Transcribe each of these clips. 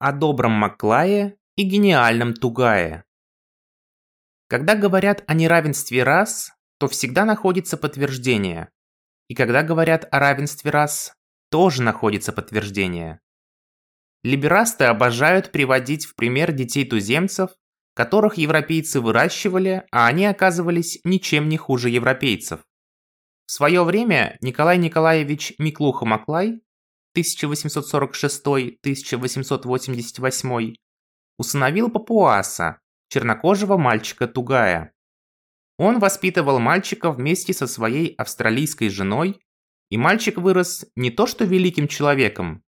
о добром Маклае и гениальном Тугае. Когда говорят о неравенстве рас, то всегда находится подтверждение. И когда говорят о равенстве рас, тоже находится подтверждение. Либерасты обожают приводить в пример детей туземцев, которых европейцы выращивали, а они оказывались ничем не хуже европейцев. В свое время Николай Николаевич Миклуха-Маклай 1846-1888 усыновил папуаса, чернокожего мальчика Тугая. Он воспитывал мальчика вместе со своей австралийской женой, и мальчик вырос не то что великим человеком,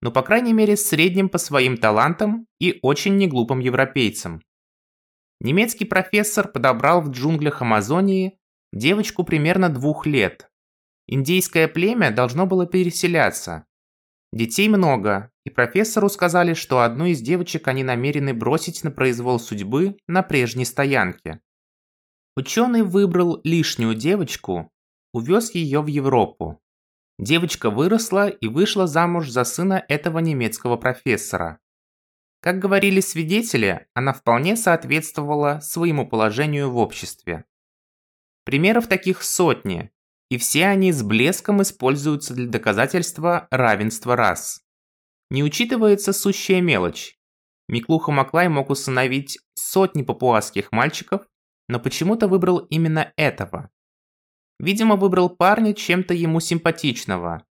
но по крайней мере средним по своим талантам и очень неглупым европейцем. Немецкий профессор подобрал в джунглях Амазонии девочку примерно двух лет. Индейское племя должно было переселяться. Детей много, и профессору сказали, что одну из девочек они намерены бросить на произвол судьбы на прежней стоянке. Ученый выбрал лишнюю девочку, увез ее в Европу. Девочка выросла и вышла замуж за сына этого немецкого профессора. Как говорили свидетели, она вполне соответствовала своему положению в обществе. Примеров таких сотни, и все они с блеском используются для доказательства равенства рас. Не учитывается сущая мелочь. Миклуха Маклай мог усыновить сотни папуасских мальчиков, но почему-то выбрал именно этого. Видимо, выбрал парня чем-то ему симпатичного,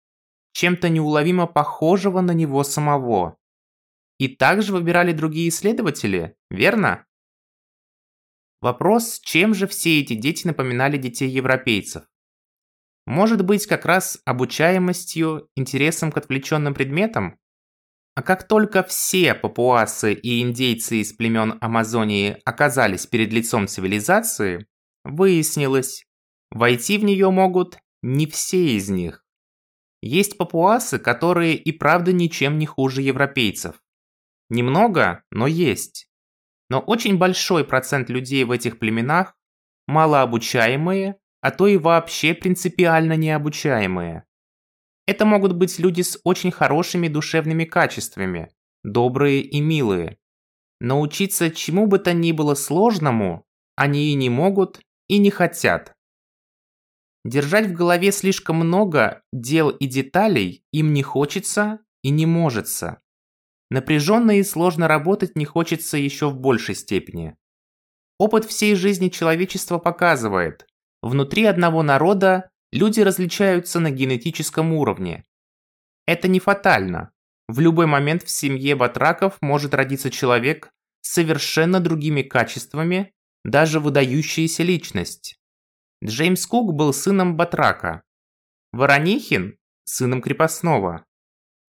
чем-то неуловимо похожего на него самого. И также выбирали другие исследователи, верно? Вопрос, чем же все эти дети напоминали детей европейцев? Может быть, как раз обучаемостью, интересом к отвлеченным предметам? А как только все папуасы и индейцы из племен Амазонии оказались перед лицом цивилизации, выяснилось, войти в нее могут не все из них. Есть папуасы, которые и правда ничем не хуже европейцев. Немного, но есть. Но очень большой процент людей в этих племенах малообучаемые, а то и вообще принципиально необучаемые. Это могут быть люди с очень хорошими душевными качествами, добрые и милые. Научиться чему бы то ни было сложному они и не могут, и не хотят. Держать в голове слишком много дел и деталей им не хочется и не можется. Напряженно и сложно работать не хочется еще в большей степени. Опыт всей жизни человечества показывает, внутри одного народа люди различаются на генетическом уровне. Это не фатально. В любой момент в семье батраков может родиться человек с совершенно другими качествами, даже выдающаяся личность. Джеймс Кук был сыном батрака. Воронихин – сыном крепостного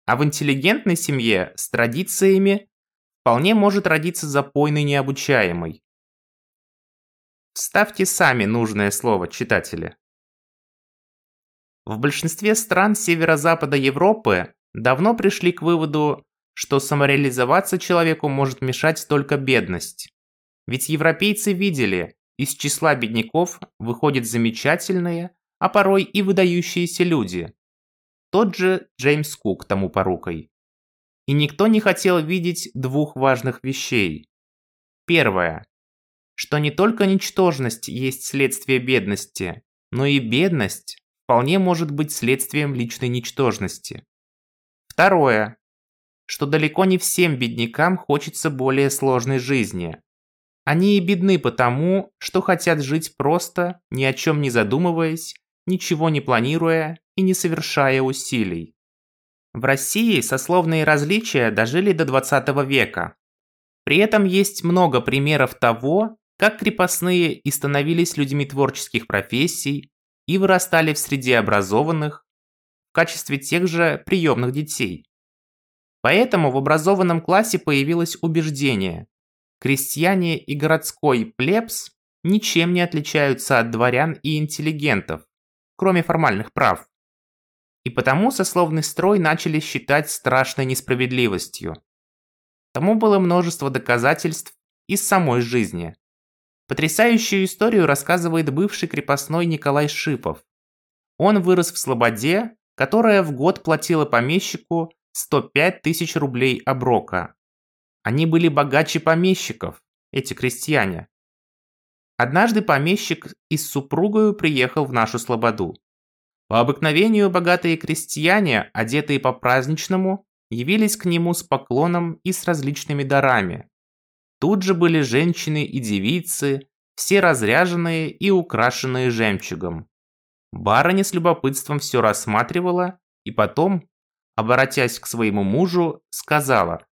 а в интеллигентной семье с традициями вполне может родиться запойный необучаемый. Вставьте сами нужное слово, читатели. В большинстве стран северо-запада Европы давно пришли к выводу, что самореализоваться человеку может мешать только бедность. Ведь европейцы видели, из числа бедняков выходят замечательные, а порой и выдающиеся люди, тот же Джеймс Кук тому порукой. И никто не хотел видеть двух важных вещей. Первое. Что не только ничтожность есть следствие бедности, но и бедность вполне может быть следствием личной ничтожности. Второе. Что далеко не всем беднякам хочется более сложной жизни. Они и бедны потому, что хотят жить просто, ни о чем не задумываясь, ничего не планируя и не совершая усилий. В России сословные различия дожили до 20 века. При этом есть много примеров того, как крепостные и становились людьми творческих профессий и вырастали в среде образованных в качестве тех же приемных детей. Поэтому в образованном классе появилось убеждение – крестьяне и городской плебс ничем не отличаются от дворян и интеллигентов, кроме формальных прав. И потому сословный строй начали считать страшной несправедливостью. Тому было множество доказательств из самой жизни. Потрясающую историю рассказывает бывший крепостной Николай Шипов. Он вырос в Слободе, которая в год платила помещику 105 тысяч рублей оброка. Они были богаче помещиков, эти крестьяне. Однажды помещик и с супругою приехал в нашу слободу. По обыкновению богатые крестьяне, одетые по-праздничному, явились к нему с поклоном и с различными дарами. Тут же были женщины и девицы, все разряженные и украшенные жемчугом. Барыня с любопытством все рассматривала и потом, обратясь к своему мужу, сказала.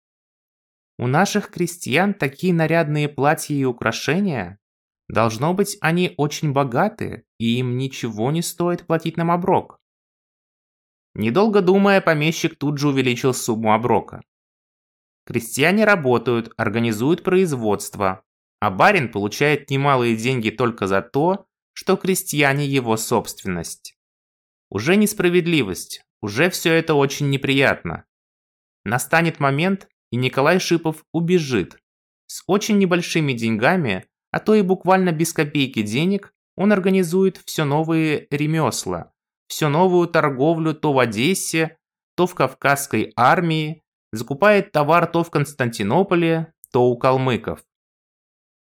«У наших крестьян такие нарядные платья и украшения. Должно быть, они очень богаты, и им ничего не стоит платить нам оброк». Недолго думая, помещик тут же увеличил сумму оброка. Крестьяне работают, организуют производство, а барин получает немалые деньги только за то, что крестьяне его собственность. Уже несправедливость, уже все это очень неприятно. Настанет момент, и Николай Шипов убежит. С очень небольшими деньгами, а то и буквально без копейки денег, он организует все новые ремесла, всю новую торговлю то в Одессе, то в Кавказской армии, закупает товар то в Константинополе, то у калмыков.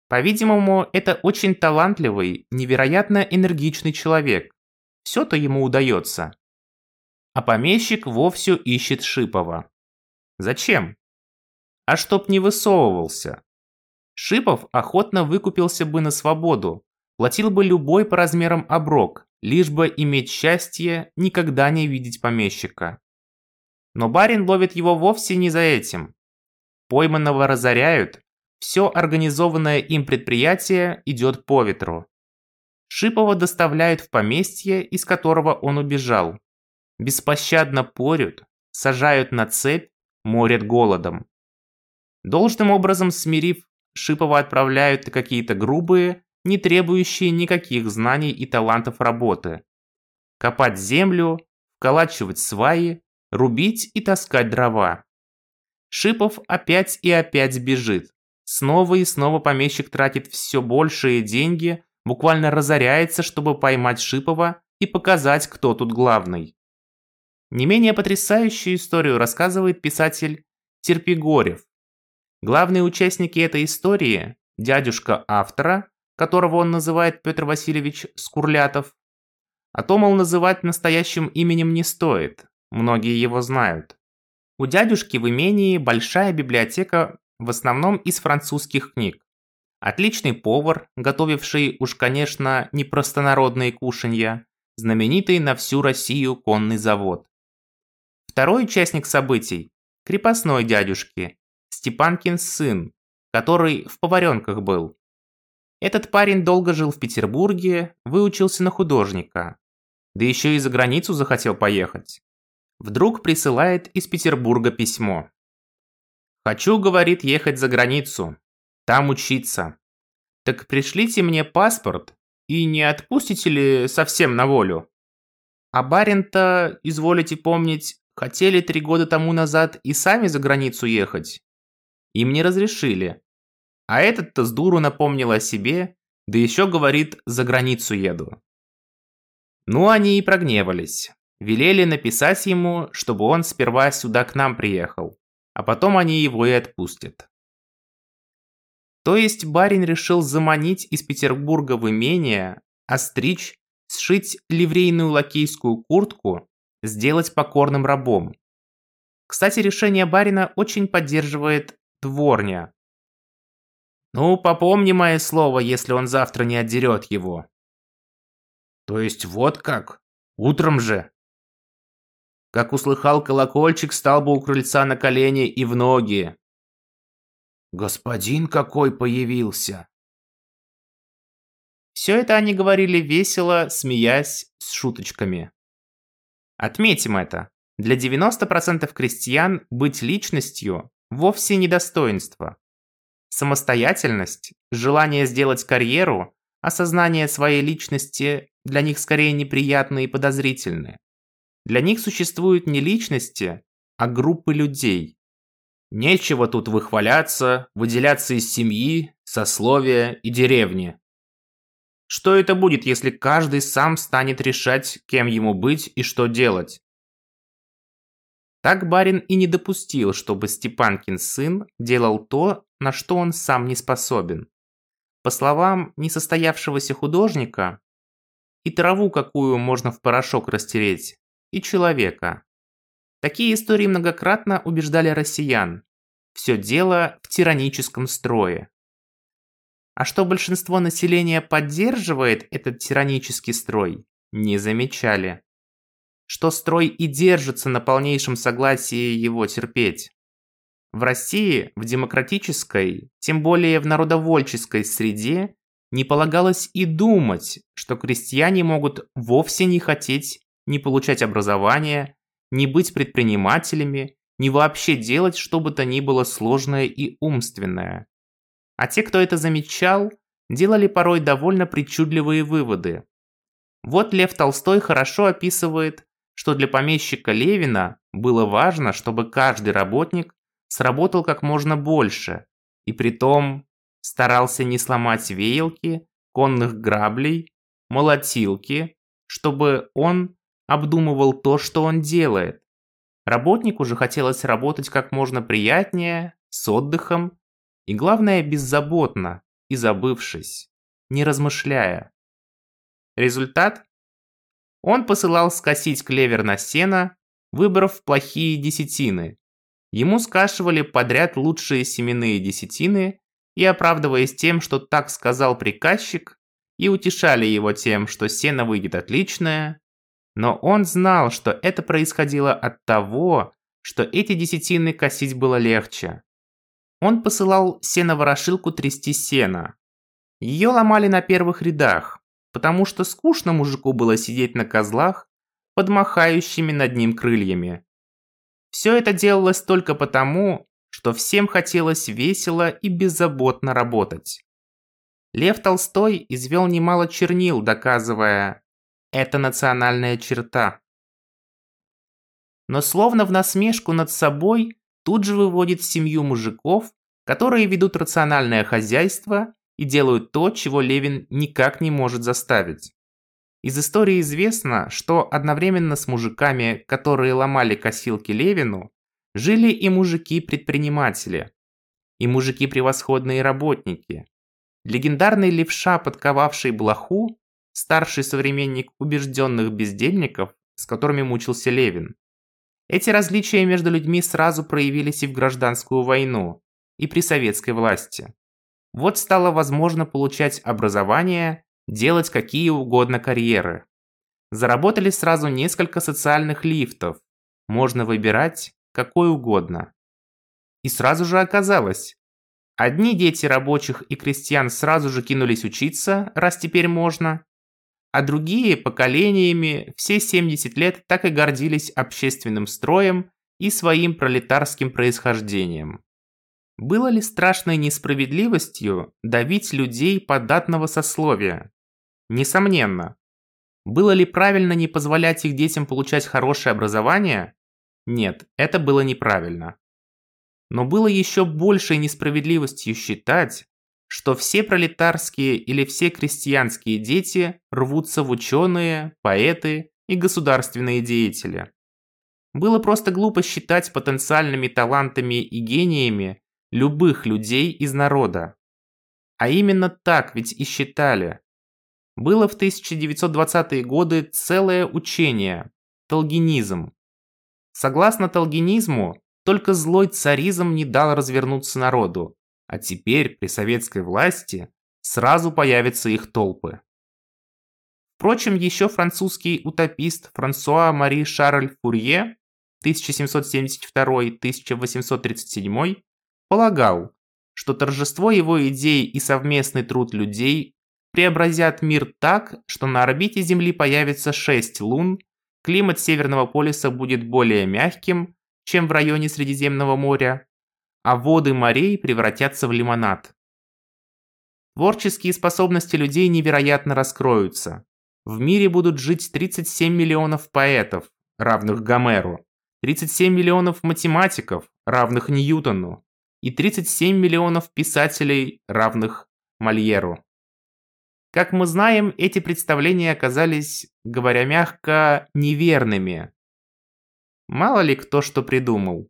По-видимому, это очень талантливый, невероятно энергичный человек. Все-то ему удается. А помещик вовсе ищет Шипова. Зачем? А чтоб не высовывался. Шипов охотно выкупился бы на свободу, платил бы любой по размерам оброк, лишь бы иметь счастье никогда не видеть помещика. Но барин ловит его вовсе не за этим. Пойманного разоряют, все организованное им предприятие идет по ветру. Шипова доставляют в поместье, из которого он убежал. Беспощадно порют, сажают на цепь, морят голодом. Должным образом смирив, Шипова отправляют на какие-то грубые, не требующие никаких знаний и талантов работы. Копать землю, вколачивать сваи, рубить и таскать дрова. Шипов опять и опять бежит. Снова и снова помещик тратит все большие деньги, буквально разоряется, чтобы поймать Шипова и показать, кто тут главный. Не менее потрясающую историю рассказывает писатель Терпигорев. Главные участники этой истории – дядюшка автора, которого он называет Петр Васильевич Скурлятов. А то, мол, называть настоящим именем не стоит, многие его знают. У дядюшки в имении большая библиотека в основном из французских книг. Отличный повар, готовивший уж, конечно, не простонародные кушанья, знаменитый на всю Россию конный завод. Второй участник событий – крепостной дядюшки, Степанкин сын, который в поваренках был. Этот парень долго жил в Петербурге, выучился на художника. Да еще и за границу захотел поехать. Вдруг присылает из Петербурга письмо. «Хочу, — говорит, — ехать за границу. Там учиться. Так пришлите мне паспорт и не отпустите ли совсем на волю?» А барин-то, изволите помнить, хотели три года тому назад и сами за границу ехать. Им не разрешили. А этот-то с дуру напомнил о себе, да еще говорит, за границу еду. Ну, они и прогневались. Велели написать ему, чтобы он сперва сюда к нам приехал а потом они его и отпустят. То есть барин решил заманить из Петербурга в имение, остричь, сшить ливрейную лакейскую куртку, сделать покорным рабом. Кстати, решение барина очень поддерживает дворня. Ну, попомни мое слово, если он завтра не отдерет его. То есть вот как? Утром же? Как услыхал колокольчик, стал бы у крыльца на колени и в ноги. Господин какой появился! Все это они говорили весело, смеясь, с шуточками. Отметим это. Для 90% крестьян быть личностью вовсе не достоинство. Самостоятельность, желание сделать карьеру, осознание своей личности для них скорее неприятны и подозрительны. Для них существуют не личности, а группы людей. Нечего тут выхваляться, выделяться из семьи, сословия и деревни. Что это будет, если каждый сам станет решать, кем ему быть и что делать? Так барин и не допустил, чтобы Степанкин сын делал то, на что он сам не способен. По словам несостоявшегося художника, и траву какую можно в порошок растереть, и человека. Такие истории многократно убеждали россиян. Все дело в тираническом строе. А что большинство населения поддерживает этот тиранический строй, не замечали. Что строй и держится на полнейшем согласии его терпеть. В России, в демократической, тем более в народовольческой среде, не полагалось и думать, что крестьяне могут вовсе не хотеть не получать образование, не быть предпринимателями, не вообще делать что бы то ни было сложное и умственное. А те, кто это замечал, делали порой довольно причудливые выводы. Вот Лев Толстой хорошо описывает, что для помещика Левина было важно, чтобы каждый работник сработал как можно больше, и притом старался не сломать веялки, конных граблей, молотилки, чтобы он обдумывал то, что он делает. Работнику же хотелось работать как можно приятнее, с отдыхом и, главное, беззаботно и забывшись, не размышляя. Результат? Он посылал скосить клевер на сено, выбрав плохие десятины. Ему скашивали подряд лучшие семенные десятины и, оправдываясь тем, что так сказал приказчик, и утешали его тем, что сено выйдет отличное, но он знал, что это происходило от того, что эти десятины косить было легче. Он посылал сено-ворошилку трясти сено. Ее ломали на первых рядах, потому что скучно мужику было сидеть на козлах под махающими над ним крыльями. Все это делалось только потому, что всем хотелось весело и беззаботно работать. Лев Толстой извел немало чернил, доказывая «это национальная черта». Но словно в насмешку над собой тут же выводит семью мужиков, которые ведут рациональное хозяйство и делают то, чего Левин никак не может заставить. Из истории известно, что одновременно с мужиками, которые ломали косилки Левину, жили и мужики-предприниматели, и мужики-превосходные работники. Легендарный левша, подковавший блоху, старший современник убежденных бездельников, с которыми мучился Левин. Эти различия между людьми сразу проявились и в гражданскую войну, и при советской власти. Вот стало возможно получать образование делать какие угодно карьеры. Заработали сразу несколько социальных лифтов. Можно выбирать какой угодно. И сразу же оказалось, одни дети рабочих и крестьян сразу же кинулись учиться, раз теперь можно, а другие поколениями все 70 лет так и гордились общественным строем и своим пролетарским происхождением. Было ли страшной несправедливостью давить людей податного сословия? Несомненно. Было ли правильно не позволять их детям получать хорошее образование? Нет, это было неправильно. Но было еще большей несправедливостью считать, что все пролетарские или все крестьянские дети рвутся в ученые, поэты и государственные деятели. Было просто глупо считать потенциальными талантами и гениями любых людей из народа. А именно так ведь и считали было в 1920-е годы целое учение – толгинизм. Согласно толгинизму, только злой царизм не дал развернуться народу, а теперь при советской власти сразу появятся их толпы. Впрочем, еще французский утопист Франсуа Мари Шарль Фурье 1772-1837 полагал, что торжество его идей и совместный труд людей преобразят мир так, что на орбите Земли появится 6 лун, климат Северного полюса будет более мягким, чем в районе Средиземного моря, а воды морей превратятся в лимонад. Творческие способности людей невероятно раскроются. В мире будут жить 37 миллионов поэтов, равных Гомеру, 37 миллионов математиков, равных Ньютону, и 37 миллионов писателей, равных Мольеру. Как мы знаем, эти представления оказались, говоря мягко, неверными. Мало ли кто что придумал.